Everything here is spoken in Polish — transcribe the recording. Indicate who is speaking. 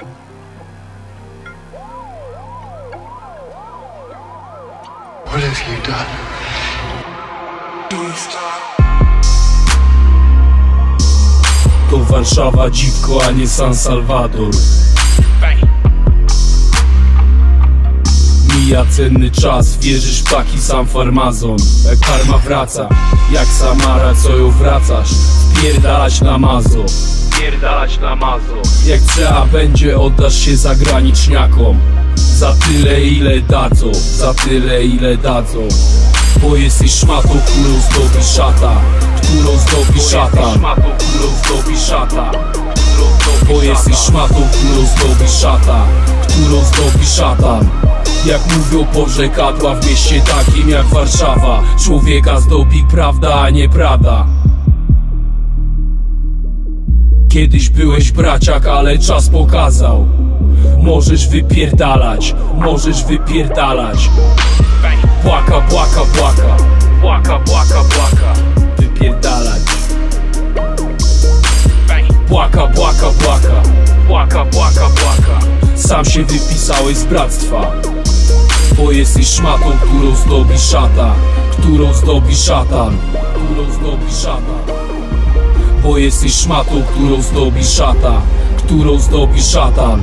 Speaker 1: What have you done?
Speaker 2: To Warszawa dziwko, a nie San Salvador Mija cenny czas, wierzysz w sam farmazon e, Karma wraca, jak Samara, co ją wracasz? Pierdalać na mazo na mazo. Jak trzeba będzie, oddasz się zagraniczniakom. Za tyle ile dadzą, za tyle ile dadzą. Bo jesteś szmatą, którą zdobi szata. Którą zdobi szatan szmatą, którą zdobi szata. Bo jesteś szmatą, którą zdobi szata. Którą zdobi szatan jak mówią porzekadła w mieście takim jak Warszawa. Człowieka zdobi prawda, a nie prada Kiedyś byłeś braciak, ale czas pokazał. Możesz wypierdalać, możesz wypierdalać. Płaka, płaka, płaka Płaka, płaka, płaka Wypierdalać. Płaka, płaka, płaka Płaka, płaka, płaka Sam się wypisałeś z bractwa. Bo jesteś szmatą, którą zdobi szata Którą zdobi szatan Którą zdobi szatan Bo jesteś szmatą, którą zdobi szata Którą zdobi szatan